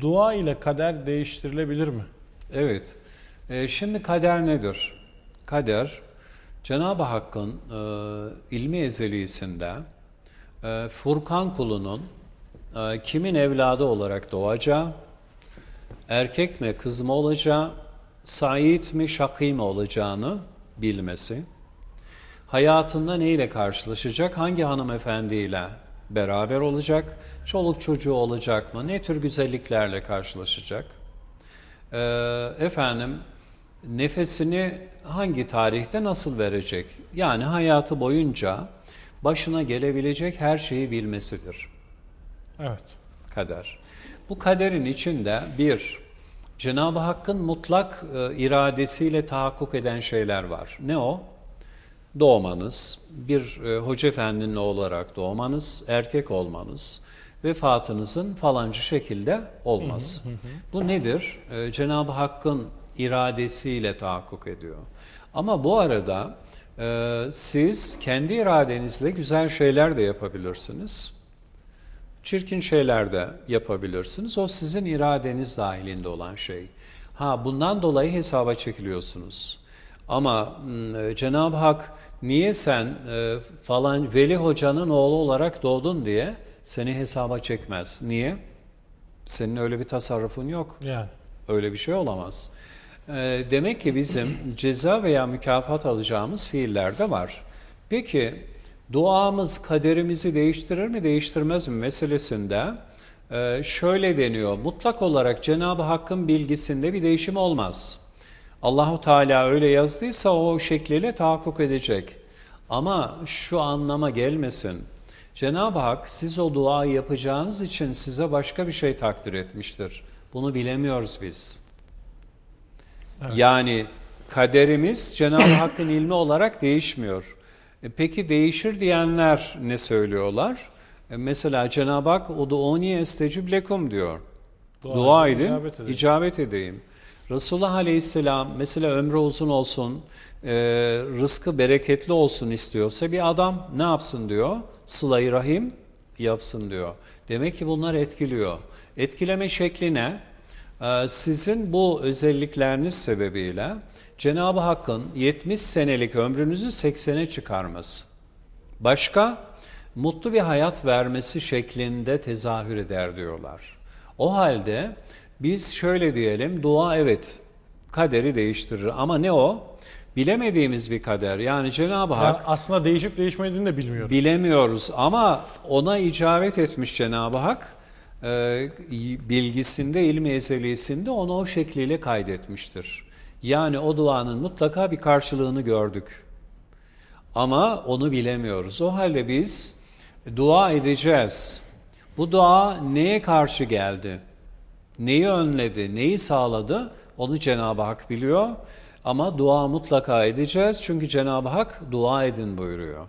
Dua ile kader değiştirilebilir mi? Evet. E, şimdi kader nedir? Kader, Cenab-ı Hakk'ın e, ilmi ezeliyesinde e, Furkan kulunun e, kimin evladı olarak doğacağı, erkek mi kız mı olacağı, sait mi şakî mi olacağını bilmesi, hayatında neyle karşılaşacak, hangi hanımefendiyle beraber olacak, çoluk çocuğu olacak mı, ne tür güzelliklerle karşılaşacak, ee, efendim nefesini hangi tarihte nasıl verecek? Yani hayatı boyunca başına gelebilecek her şeyi bilmesidir Evet. kader. Bu kaderin içinde bir, Cenab-ı Hakk'ın mutlak e, iradesiyle tahakkuk eden şeyler var. Ne o? Doğmanız, bir e, hoca efendinin olarak doğmanız, erkek olmanız, vefatınızın falancı şekilde olmaz. Bu nedir? E, Cenab-ı Hakk'ın iradesiyle tahakkuk ediyor. Ama bu arada e, siz kendi iradenizle güzel şeyler de yapabilirsiniz çirkin şeyler de yapabilirsiniz. O sizin iradeniz dahilinde olan şey. Ha bundan dolayı hesaba çekiliyorsunuz. Ama Cenab-ı Hak niye sen e, falan Veli Hoca'nın oğlu olarak doğdun diye seni hesaba çekmez. Niye? Senin öyle bir tasarrufun yok. Yani. Öyle bir şey olamaz. E, demek ki bizim ceza veya mükafat alacağımız fiiller de var. Peki duamız kaderimizi değiştirir mi değiştirmez mi meselesinde e, şöyle deniyor. Mutlak olarak Cenab-ı Hakk'ın bilgisinde bir değişim olmaz. Allahu Teala öyle yazdıysa o şekliyle tahakkuk edecek. Ama şu anlama gelmesin. Cenab-ı Hak siz o duayı yapacağınız için size başka bir şey takdir etmiştir. Bunu bilemiyoruz biz. Evet. Yani kaderimiz Cenab-ı Hakk'ın ilmi olarak değişmiyor. E peki değişir diyenler ne söylüyorlar? E mesela Cenab-ı Hak "Uduuni estecib lekum" diyor. Dua Dua, edin, icabet edeyim. icabet edeyim. Resulullah Aleyhisselam mesela ömrü uzun olsun, e, rızkı bereketli olsun istiyorsa bir adam ne yapsın diyor? Sıla-i Rahim yapsın diyor. Demek ki bunlar etkiliyor. Etkileme şekli ne? E, sizin bu özellikleriniz sebebiyle Cenab-ı Hakk'ın 70 senelik ömrünüzü 80'e çıkarması. Başka? Mutlu bir hayat vermesi şeklinde tezahür eder diyorlar. O halde biz şöyle diyelim, dua evet kaderi değiştirir ama ne o? Bilemediğimiz bir kader. Yani Cenab-ı Yani Hak aslında değişip değişmediğini de bilmiyoruz. bilemiyoruz ama ona icabet etmiş Cenab-ı Hak e, bilgisinde, ilmi ezeliyesinde onu o şekliyle kaydetmiştir. Yani o duanın mutlaka bir karşılığını gördük. Ama onu bilemiyoruz. O halde biz dua edeceğiz. Bu dua neye karşı geldi? Neyi önledi? Neyi sağladı? Onu Cenab-ı Hak biliyor. Ama dua mutlaka edeceğiz. Çünkü Cenab-ı Hak dua edin buyuruyor.